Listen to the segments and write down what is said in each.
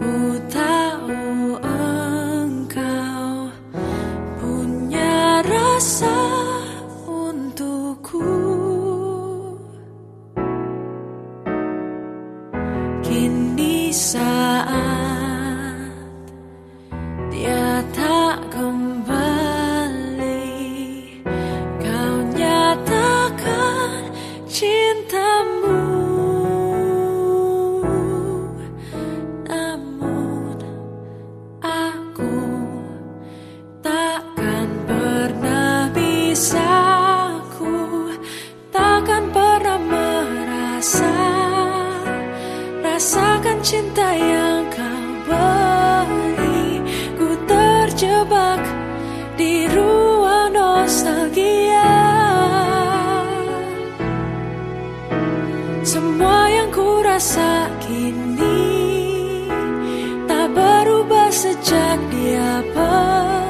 Telah Kini rasakan cinta yang kau beri. Ku terjebak di ruang nostalgia. Semua yang ku rasa kini tak berubah sejak dia pergi.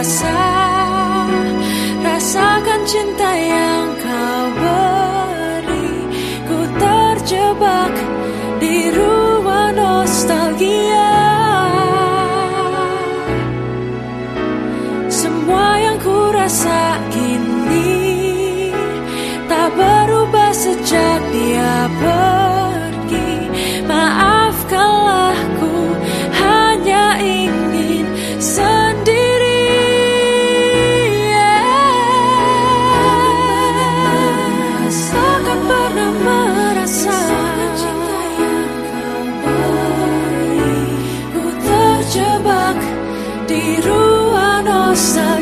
Merasa rasakan cinta yang kau beri. Ku terjebak di ruang nostalgia. Semua yang ku rasa kini tak berubah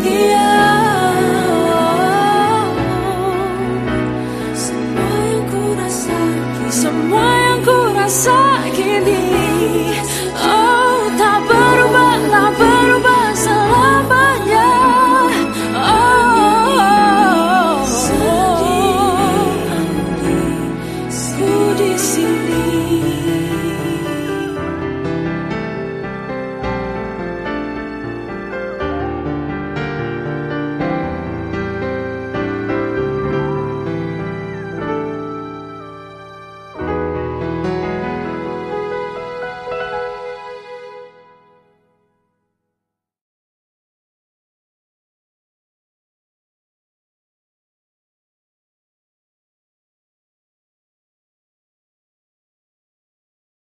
forgive.